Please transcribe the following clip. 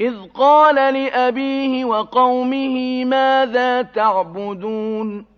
إذ قال لأبيه وقومه ماذا تعبدون؟